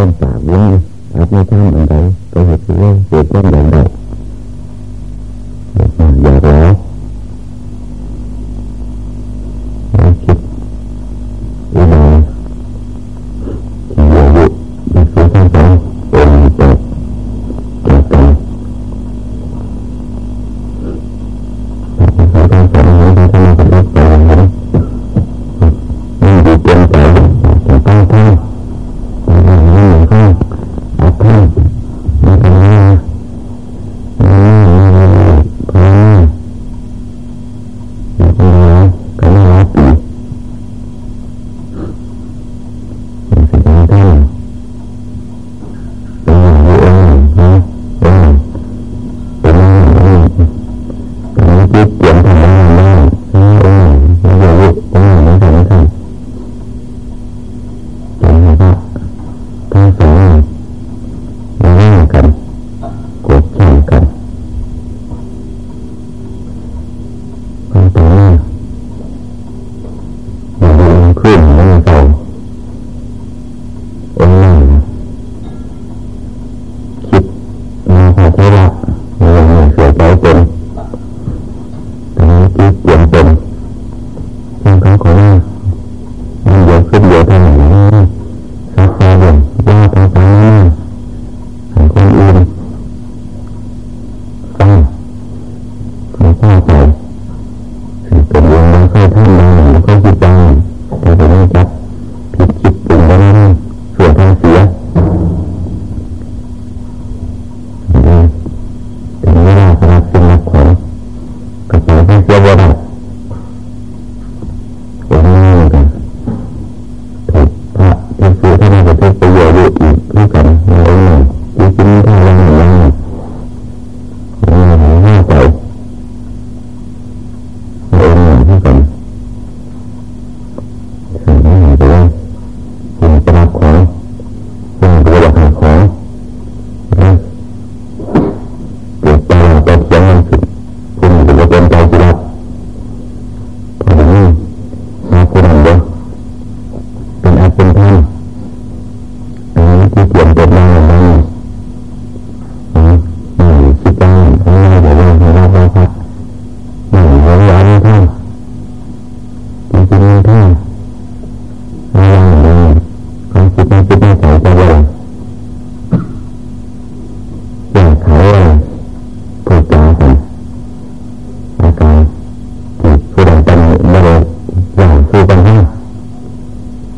ล่นปากวิ่งอาจไม่ทำอะไรก็เหตุเรื่องเกิดเรื่องอย่างใด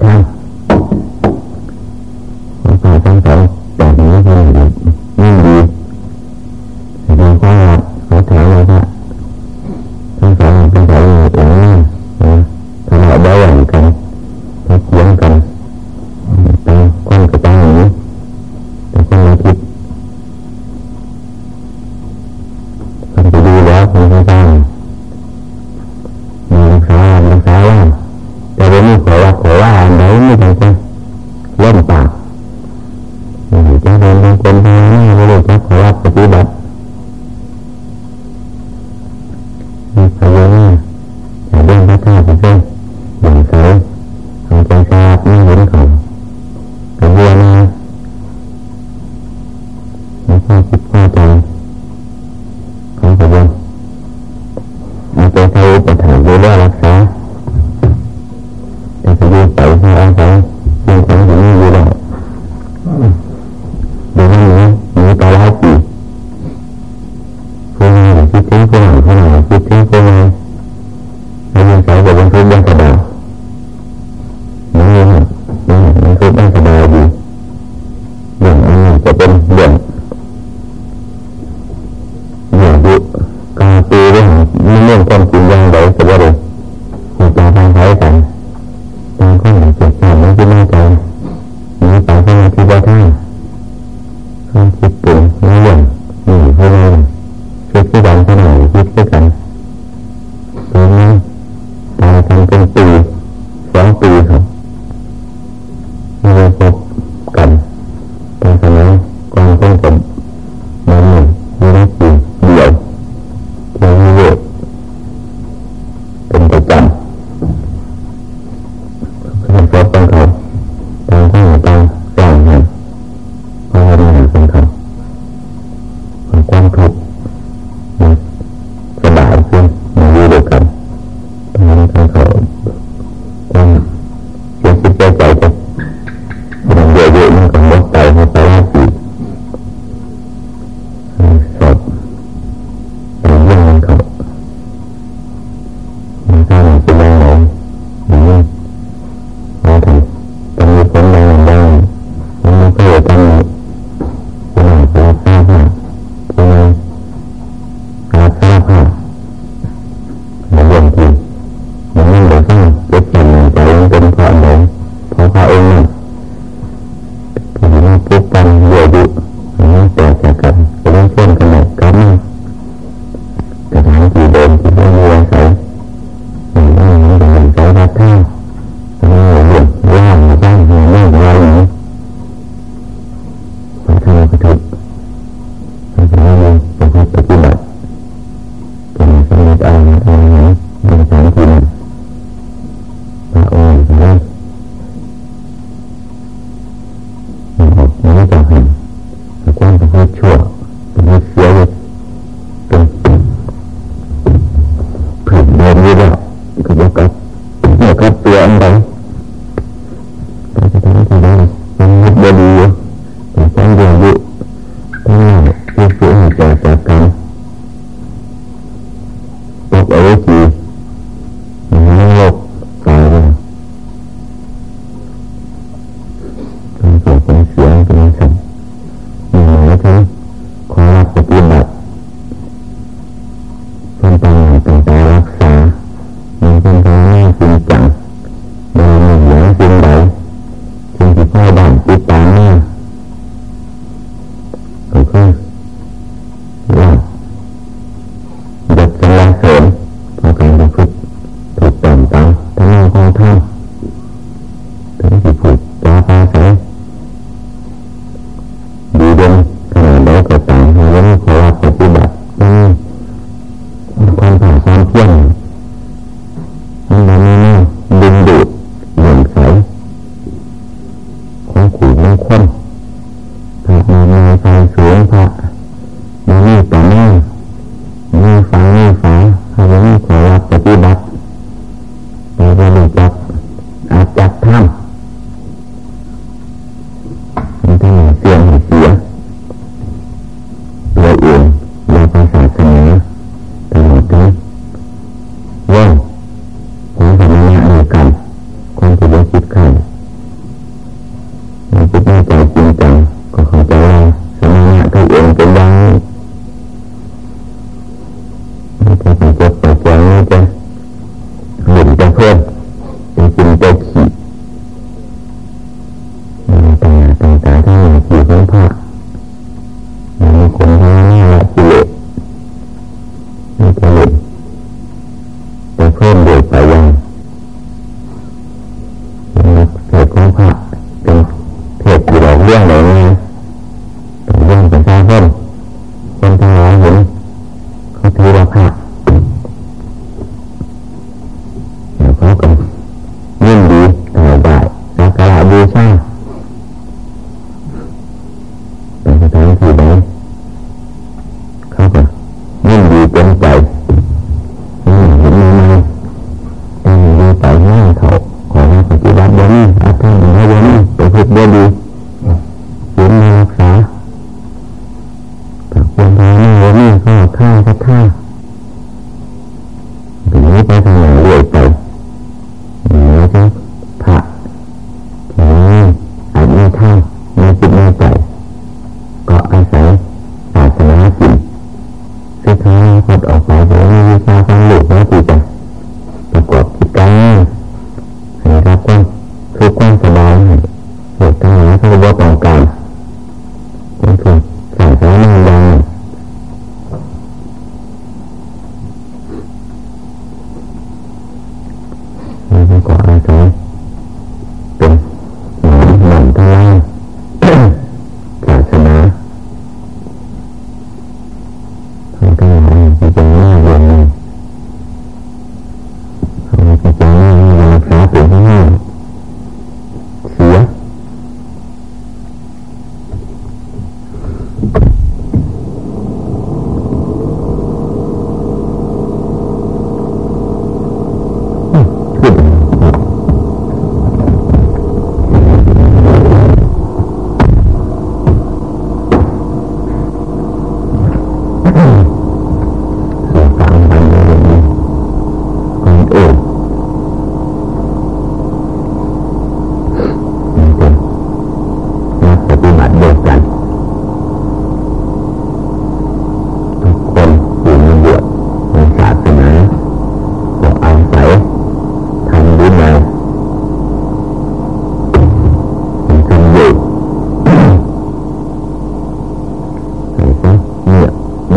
เ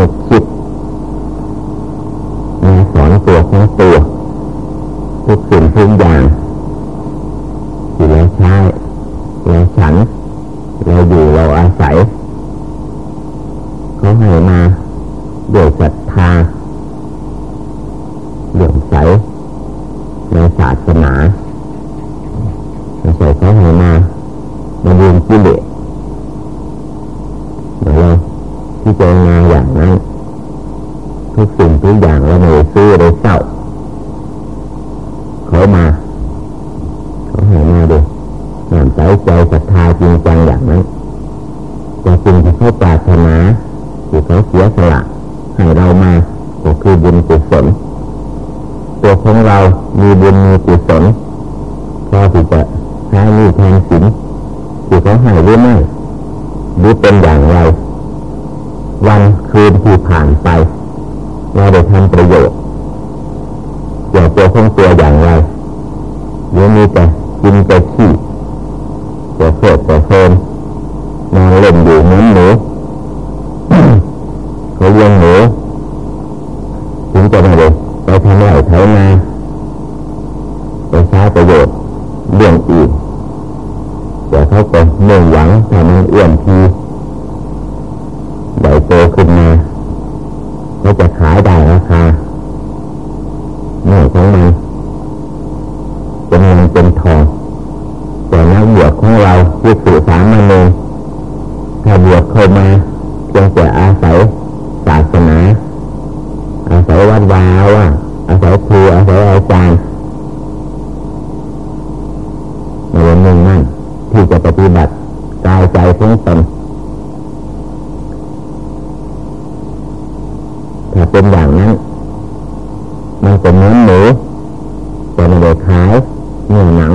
จิตันคืนที่ผ่านไป เราได้ทำประโยชน์อย่างตัวของตัวอย่างไรหรือมีแต่กินแต่ขี้แต่เพลิดแต่เพลิน เป็นอย่างนั้น มันเป็นเนื้อหมูแต่ไม่ได้ขายเนื้อหนัง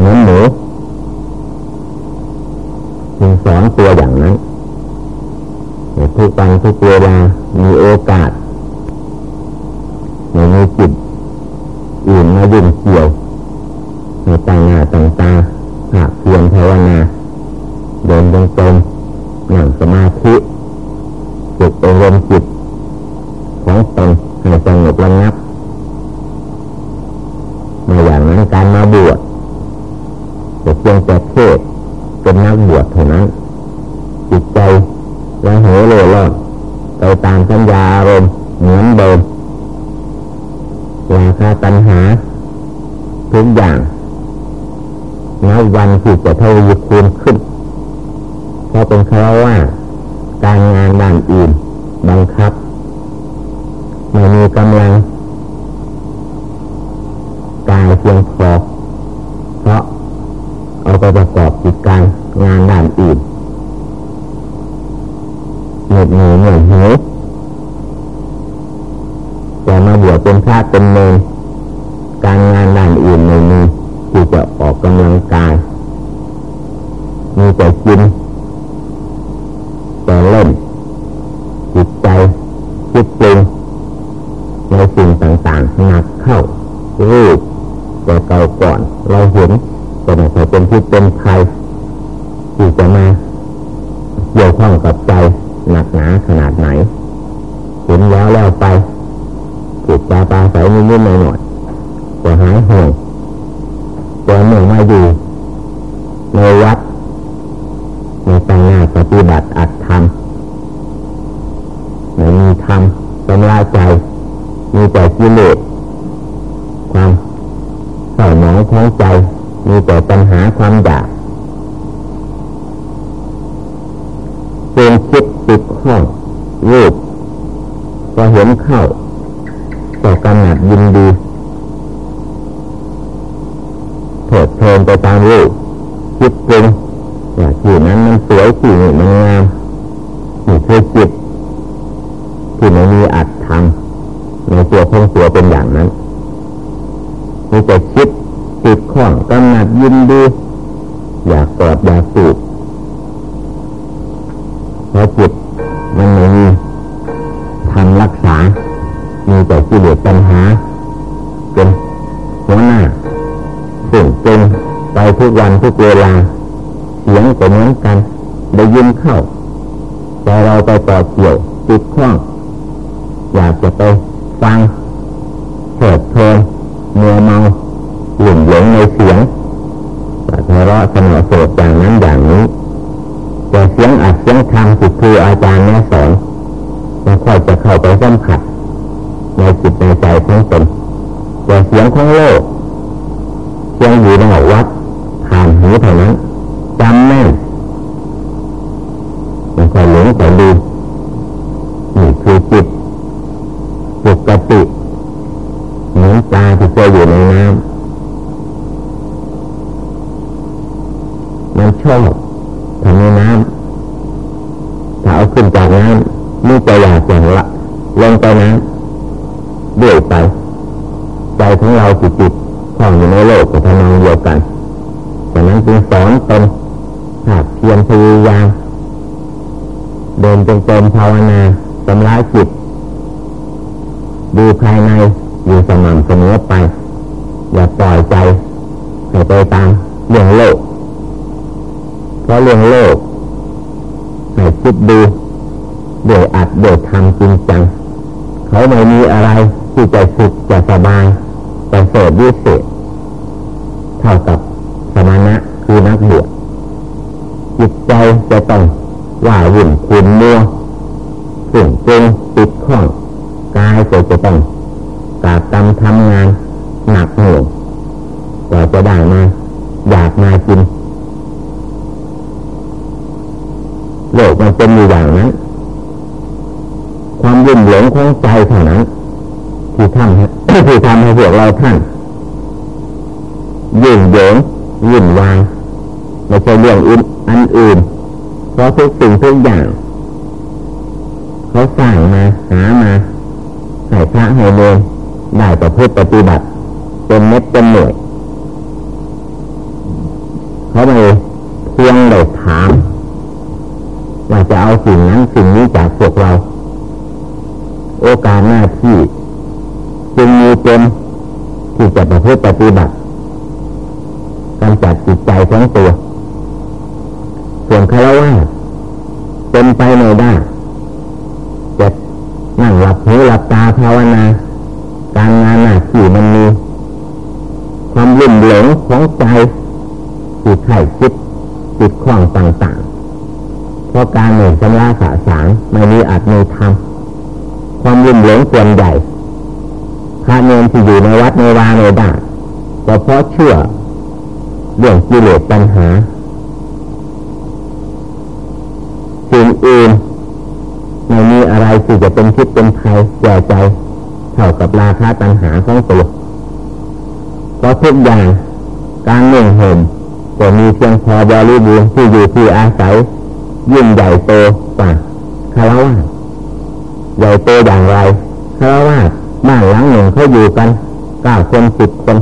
เนื้อหมูจึงสอนตัวอย่างนั้นทุกวันทุกเวลามีโอกาส การงานด้านอื่นบังคับ ไม่มีกำลังกายเพียงพอเพราะเอาไปประกอบกิจการงานด้านอื่นเหน็ดเหนื่อยเหนื่อยหิวแต่มาบวชเป็นพระเป็นเมรการงานด้านอื่นไม่มีที่จะออกกำลังกายมีแต่กิน แต่เล่นจิตใจคิดปรุงในสิ่งต่างๆหนักเข้ารูปแต่เก่าก่อนเราเห็นแต่ไม่ใช่เป็นที่เป็นภัยที่จะมาเกี่ยวข้องกับใจหนักหนาขนาดไหนเห็นแล้วแล้วไปจิตตาตาใสนิดๆหน่อยๆแต่หายห่วงแต่เมื่อมาอยู่ในวัดในต่างหน้าปฏิบัติอัด แต่กิเลสความเศร้าหมองของใจ มีแต่ปัญหาความอยากเป็นคิดติดข้องรูปพอเห็นเข้าก็กำหนัดยินดีเถิดเพลินไปตามรูปคิดปรุงว่าที่นั้นมันสวยที่นี่มันงามนี่คือจิตที่ไม่มีอัดทำในตัวของตัวเป็นอย่างนั้นมีแต่คิดติดข้องกำหนัดยินดีอยากกอดอยากสูบเพราะจิตมันไม่มีทำรักษา มีแต่กิเลสปัญหา เป็นหัวหน้าสิ่งเป็นไปทุกวันทุกเวลา เสียงก็เหมือนกัน ได้ยินเข้าแต่เราไปต่อเกี่ยวติดข้องอยากจะไป ฟังเถิดเพลินเมื่อเมาหลุ่มหลงในเสียงแต่ทะเลาะสนอโสดอย่างนั้นอย่างนี้แต่เสียงอัดเสียงทำสิครูอาจารย์แม่สอนไม่ค่อยจะเข้าไปสัมผัสในจิตในใจของตนแต่เสียงของโลกเสียงอยู่ในวัดผ่านหูเท่านั้นจำแม่นมันค่อยหลงค่อยดูนี่คือจิตปกติเหมือนปลาที่เคยอยู่ในน้ำมันชอบทำในน้ำถ้าเอาขึ้นจากน้ำมันจะอยากอย่างละลงไปน้ำด้วยไป ใจของเราจิตจิตข้องอยู่ในโลกกับทำนองเดียวกันดังนั้นจึงสอนตน หากเพียรพยายามเดินจงกรมภาวนาสำลักจิต ดูภายในอยู่สม่ำเสมอไป อย่าปล่อยใจให้ไปตามเรื่องโลก เพราะเรื่องโลกให้คิดดูเดี๋ยวอัดเดี๋ยวทำจริงจัง เขาไม่มีอะไรที่จะสุขจะสบายจะเสดวิเศษเท่ากับสมณะคือนักบวช จิตใจจะต้องว่าหุ่นคุณมัวสิ่งจงติดข้องกายก็จะต้องกาดตำทำงานหนักหน่วงก็จะได้มาอยากมากินโลกมันเป็นอยู่อย่างนั้น ความยุ่งหลงของใจเท่านั้นที่ทำให้ที่ทำให้พวกเราท่านยุ่งเหยิงวุ่นวาย ไม่ใช่เรื่องอื่นอันอื่น เพราะทุกสิ่งทุกอย่าง เขาสร้างมาหามาให้พระให้เนรได้ต่อพูดปฏิบัติเป็นเม็ดเป็นหน่วยเขาไม่เพียงได้ถามว่าจะเอาสิ่งนั้นสิ่งนี้จากพวกเรา โอกาสหน้าที่จึงมีเป็นที่จะประพฤติปฏิบัติกำจัดจิตใจของตัว คารวะเป็นไปไม่ได้จะนั่งหลับหูหลับตาภาวนาการงานหน้าที่มันมี ความลุ่มหลงของใจจิตไข่คิดจิตคล้องต่างๆเพราะการหนึ่งชำระสาสางไม่มีอัดมีทำความลุ่มหลงส่วนใหญ่พระเนรที่อยู่ในวัดในวาในด่าก็เพราะเชื่อเรื่องกิเลสปัญหา สิ่งอื่นไม่มีอะไรที่จะเป็นคิดเป็นภัยแก่ใจเท่ากับราคาตัญหาของตัวเพราะทุกอย่างการเนื่องห่มก็มีเพียงพอบริบูรณ์ที่อยู่ที่อาศัยยิ่งใหญ่โตกว่าคารวะใหญ่โตอย่างไรคารวะบ้านหลังหนึ่งเขาอยู่กันเก้าคนสิบคน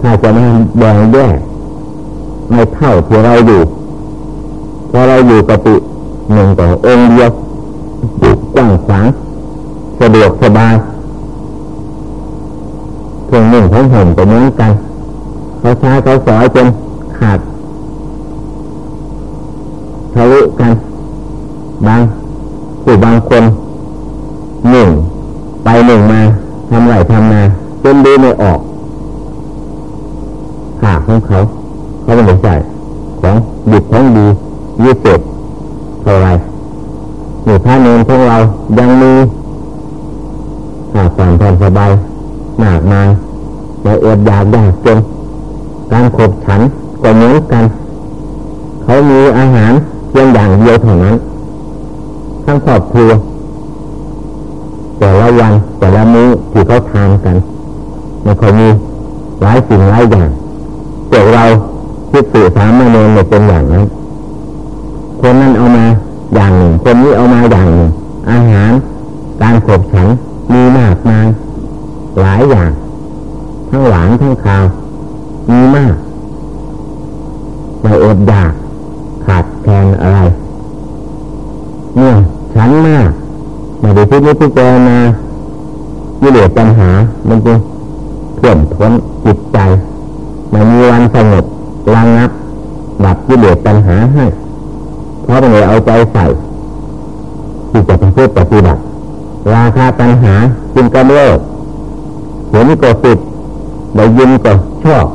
ถ้าจะมาแบ่งแยกไม่เท่าที่เราอยู่พอเราอยู่ปฏิ หนึ่งต่อองค์เดียวกว้างขวางสะดวกสบายเครื่องนึ่งของผมก็เหมือนกันเขาใช้เขาสอยจนขาดทะลุกันบางผู้บางคนหนึ่งไปหนึ่งมาทำไรทำนาจนดูไม่ออกหาของเขา เขาไม่ใช่ของดิบของดียี่สิบ เท่าไรหนึ่พระเนรของเรายังมีหาความแทนสบายหนักมาในเอืดยากยากจนการขบฉันก็เหมือนกัน เขามีอาหารเพียงอย่างเดียวเท่านั้น ทั้งครอบครัวแต่ละวันแต่ละมื้อที่เขาทานกันมันเขามีหลายสิ่งหลายอย่างพวกเราคิดสื่อสามเณรเนี่ยเป็นอย่างนั้น คนนั้นเอามาอย่างหนึ่ง คนนี้เอามาอย่างหนึ่ง อาหาร การขบฉันมีมากมายหลายอย่าง ทั้งหวานทั้งข้าว มีมากไม่อดอยาก ขาดแคลนอะไรเนี่ยฉันมากไม่ได้พิจิตรเจนาวิเลศปัญหา มันจึงเพื่อนทนจิตใจไม่มีวันสงบระงับดับวิเลศปัญหาให้ เพราะไม่ได้เอาใจใส่ที่จะเป็นเพื่อปฏิบัติราคาปัญหาจึงกำเริบเห็นก็ติดได้ยินก็ชอบ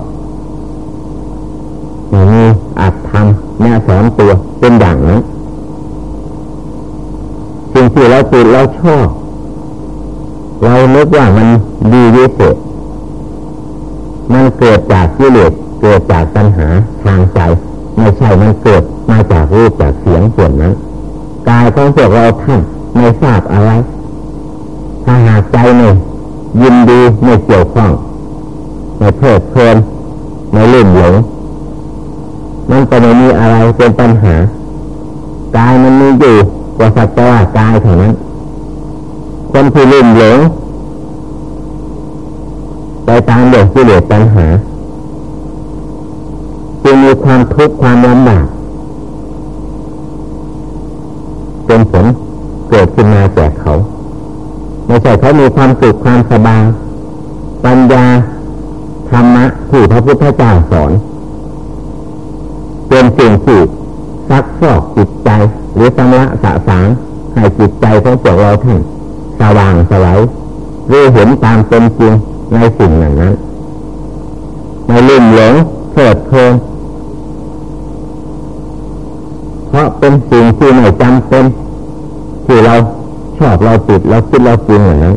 ไม่มีอาจทำแน่สอนตัวเป็นอย่างนั้นสิ่งที่เราติดเราชอบ เราเนึกว่ามันดีวิเศษมันเกิดจากกิเลสเกิดจากปัญหาทางใจ ไม่ใช่มันเกิด มาจากรูปจากเสียงส่วนนั้นกายของพวกเราท่านไม่ทราบอะไร ถ้าหากใจไม่ยินดีไม่เกี่ยวข้องไม่เพลิดเพลินไม่ลื่นหลงมันก็ไม่มีอะไรเป็นปัญหากายมันมีอยู่กว่าสัตว์ว่ากายเท่านั้นคนที่ลื่นหลงไปตามเด็กที่เหลือปัญหาจึงมีความทุกข์ความลำบากเป็นผล เกิดขึ้นมาแก่เขาไม่ใช่เขามีความสุขความสบายปัญญาธรรมะที่พระพุทธเจ้าสอน เป็นสิ่งที่ซักฟอกจิตใจ หรือสำละสะสางให้จิตใจของพวกเราท่านสว่างสวัยรู้เห็นตามเป็นจริงในสิ่งนั้นนั้นไม่ลืมหลงเพิดเพลินเพราะเป็นสิ่งที่ไม่จำเป็น ที่เราชอบเราติดเราคิดเราจริงอย่างนั้น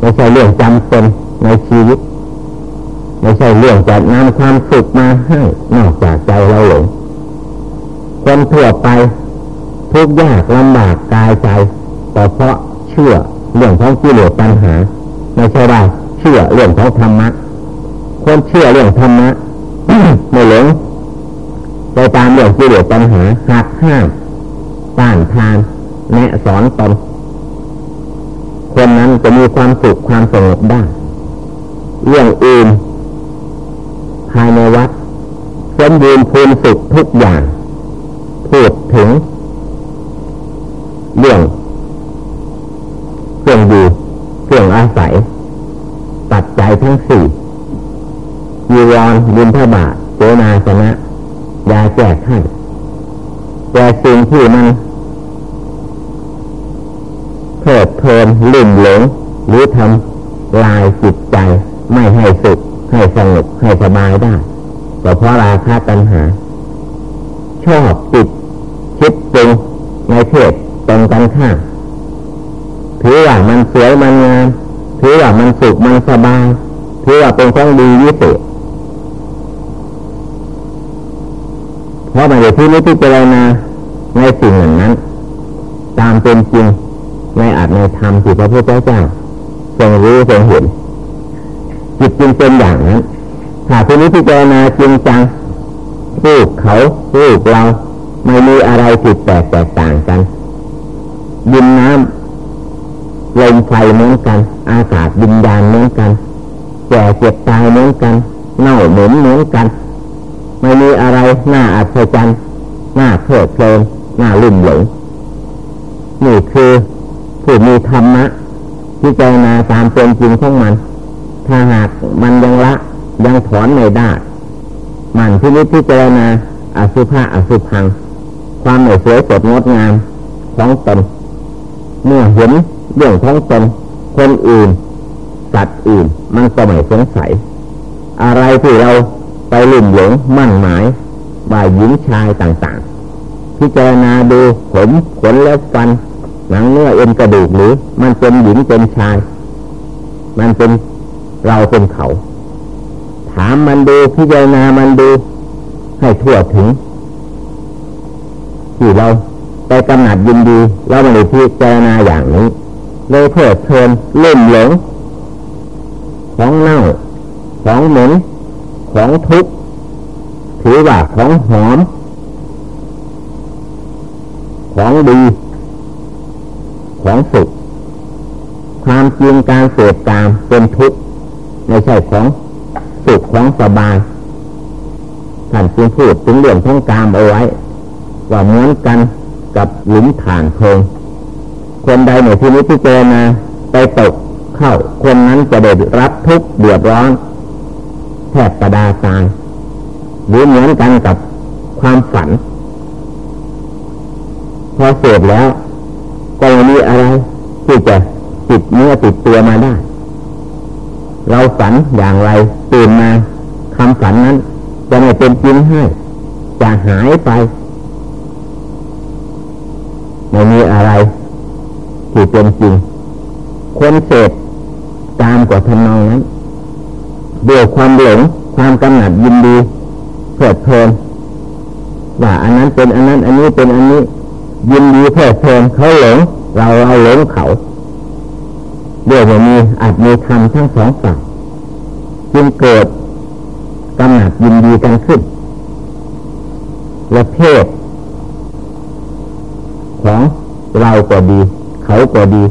ไม่ใช่เรื่องจำเป็นในชีวิต ไม่ใช่เรื่องจะนำความสุขมาให้นอกจากใจเราหลงคนทั่วไปทุกยากลำบากกายใจแต่เพราะเชื่อเรื่องของกิเลสปัญหา ไม่ใช่ได้เชื่อเรื่องของธรรมะคนเชื่อเรื่องธรรมะไม่หลงไปตามเรื่องกิเลสปัญหาหักห้ามต้านทาน แนะสอนตนคนนั้นจะมีความสุขความสงบได้เรื่องอื่นภายในวัดสมบูรณ์พูนสุขทุกอย่างพูดถึง เรื่องเครื่องอยู่เครื่องอาศัยตัดใจทั้งสี่ยีวรบินทบาทเจนาสนะยาแก้ไข้แต่สิ่งที่มันเพิดเพ ลุ่มหลงหรือทำลายจิตใจไม่ให้สุขให้สงบให้สบายได้ก็เพราะราคาตัณหา ชอบติดคิดปรุงในเพศตรงกันข้ามถือว่ามันสวยมันงามถือว่ามันสุขมันสบายถือว่าเป็นของดีวิเศษเพราะมันอยู่ที่นี้ที่เจรณาในสิ่งเหล่านั้น ตามเป็นจริง ในอาจในธรรมที่พระพุทธเจ้าทรงรู้ทรงเห็นจิตจึงเป็นอย่างนั้นถ้าที่นี้ที่เจรณาจริงจังรูปเขารูปเราไม่มีอะไรผิดแปลกแตกต่างกันดินน้ำลมไฟเหมือนกัน อากาศดินดานเหมือนกันแก่เจ็บตายเหมือนกัน เน่าเหม็นเหมือนกัน ไม่มีอะไรน่าอัศจรรย์น่าเพลิดเพลินน่าลุ่มหลงนี่คือ ผู้มีธรรมะที่เจนาตามเป็นจริงของมัน ถ้าหากมันยังละยังถอนไม่ได้ มันที่นี้ที่เจนาอสุภะอสุพัง ความไม่สวยสดงดงามของตนเมื่อเห็นเรื่องของตนคนอื่นสัตว์อื่น มันก็ไม่สงสัย อะไรที่เราไปลุ่มหลงมั่นหมายบ่ายหญิงชายต่างๆ พิจารณาดูผมขนและฟัน หนังเนื้อเอ็นกระดูกหรือ มันเป็นหญิงเป็นชาย มันเป็นเราเป็นเขา ถามมันดูพิจารณามันดู ให้ทั่วถึง ที่เราไปกำหนัดยินดีเราไม่ได้พิจารณาอย่างนี้เลยเพิดเพลินเล่มหลง ของเน่า ของเหม็นของทุกข์ถือว่าของหอม ของดี ของสุข ความจริงการเสพตามเป็นทุกข์ไม่ใช่ของสุขของสบายท่านจึงพูดถึงเรื่องของกามเอาไว้ ว่าเหมือนกันกับหลุมฐานเพลิงคนใดในที่นี้ที่เจนาไปตกเข้า คนนั้นจะได้รับทุกข์เดือดร้อนแทบประดาตายหรือเหมือนกันกับความฝัน พอเสร็จแล้ว ก็ไม่มีอะไรที่จะติดเนื้อติดตัวมาได้ เราฝันอย่างไรตื่นมาคำฝันนั้น จะไม่เป็นจริงให้จะหายไปไม่มีอะไรที่เป็นจริง คนเสพตามกว่าทำนองนั้นด้วยความหลงความกำหนัดยินดีเพลิดเพลินว่าอันนั้นเป็นอันนั้น อันนี้เป็นอันนี้ ยินดีเพลิดเพลินเขาหลง เราเราหลงเขาเดี๋ยวมีอาจมีธรรมทั้งสองฝ่ายจึงเกิดกำหนัดยินดีกันขึ้นและเพศของเราก็ดี เขาก็ดี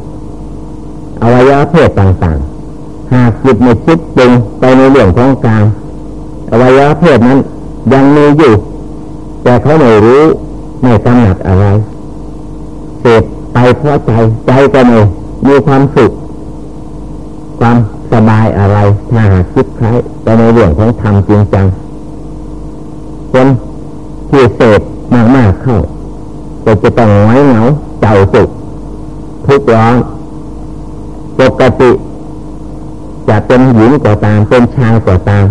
อวัยวะเพศต่างๆ หากจิตไม่คิดปรุงไปในเรื่องของการอวัยวะเพศนั้นยังมีอยู่ แต่เขาไม่รู้ไม่กำหนัดอะไร เสพไปเพราะใจใจก็ไม่มีความสุข ความสบายอะไรถ้าหากคิดใช้ไปในเรื่องของธรรมจริงจังคนที่เสพมากๆเข้าก็จะต้องไว้เหงาเจ้าสุขทุกร้อนปกติจะเป็นหญิงก็ตามเป็นชายก็ตาม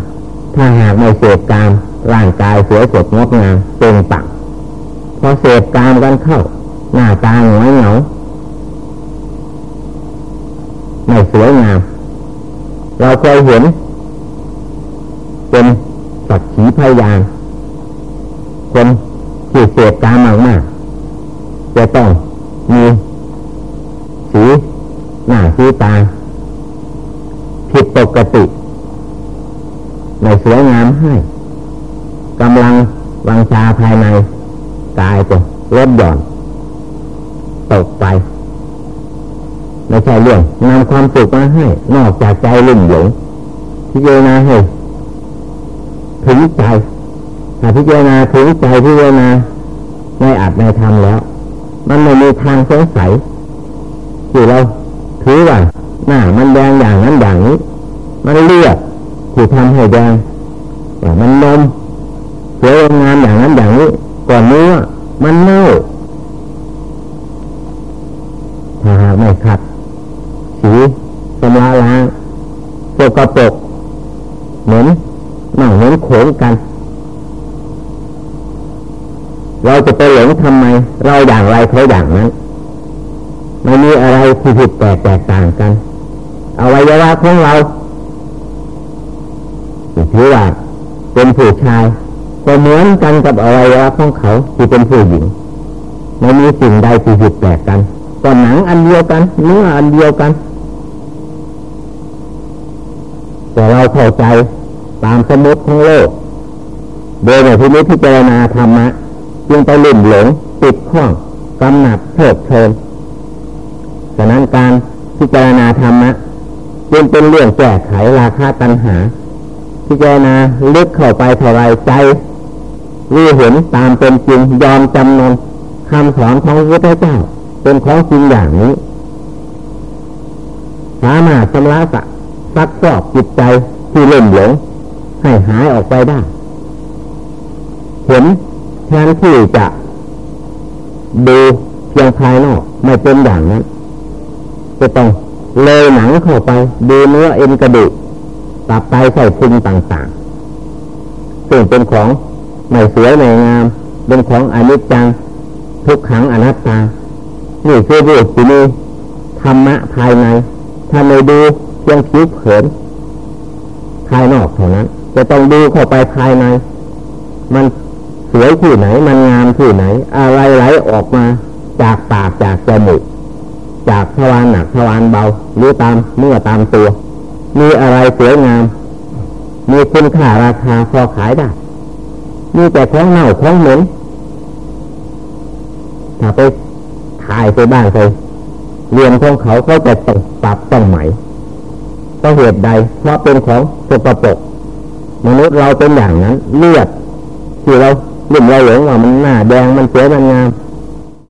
ถ้าหากไม่เสพกามร่างกายสวยสดงดงามเป็นปังพอเสพกามกันเข้า หน้าตาหงอยเหงาไม่สวยงาม เราเคยเห็น เป็นสักขีพยานคนที่เสพกามมากๆจะต้องมีสีหน้าสีตา ผิดปกติในสวยงามให้กำลังวังชาภายในกายจะลดหย่อน ตกไป ไม่ใช่เรื่องนำความสุขมาให้ นอกจากใจลุ่มหลงพิจารณาให้ถึงใจถ้าพิจารณาถึงใจพิจารณาไม่อาจไม่ทำแล้ว มันไม่มีทางสงสัยที่เราถือว่าหน้ามันแดงอย่างนั้นอย่างนี้ มันเลือดที่ทำให้แดงแต่มันนมสวยงามอย่างนั้นอย่างนี้ก่อนเนื้อมันเน่าถ้าหาก ไม่ขัดสีสำระล้างโกระปกเหมือนหนังเหมือนโขงกัน เราจะไปหลงทำไม เราอย่างไรเขาอย่างนั้นไม่มีอะไรที่ผิดแตกแตกต่างกันอวัยวะของเราถือว่าเป็นผู้ชายก็เหมือนกันกับอวัยวะของเขาที่เป็นผู้หญิงไม่มีสิ่งใดที่ผิดแปลกกัน ก็หนังอันเดียวกันเนื้ออันเดียวกัน แต่เราเข้าใจตามสมมติของโลก โดยในที่นี้ที่เจรณาธรรมะจึงไปลุ่มหลงติดข้องกำหนัดเพิดเพลินฉะนั้นการพิจารณาธรรมะจึงเป็นเรื่องแก้ไขราคาตัณหา พิจารณาลึกเข้าไปเท่าไรใจรู้เห็นตามเป็นจริงยอมจำนนคำสอนของพระพุทธเจ้า เป็นของจริงอย่างนี้ สามารถชำระสักซักซอกจิตใจที่เล่มหลง ให้หายออกไปได้เห็นแทนที่จะดูเพียงภายนอกไม่เป็นอย่างนั้นจะต้องเลยหนังเข้าไป ดูเนื้อเอ็นกระดูกตับไตไส้พุงต่างๆ ซึ่งเป็นของไม่สวยไม่งาม เป็นของอนิจจัง ทุกขังอนัตตา นี่คือรูปที่มีธรรมะภายใน ถ้าไม่ดูเพียงผิวเผิน ภายนอกเท่านั้น จะต้องดูเข้าไปภายใน มันสวยที่ไหน มันงามที่ไหน อะไรไหลออกมา จากปากจากจมูก จากทวารหนักทวารเบา หรือตามเมื่อตามตัว มีอะไรสวยงาม มีคุณค่าราคาพอขายได้มีแต่ของเน่าของเหม็นถ้าไป ขายไปบ้างไปเรียนของเขาเขาจะต้องปรับต้องใหม่ต้องเหตุใดเพราะเป็นของสกปรกมนุษย์เราเป็นอย่างนั้นเลือดที่เราลุ่มเราหลงว่ามันหน้าแดงมันสวยมันงาม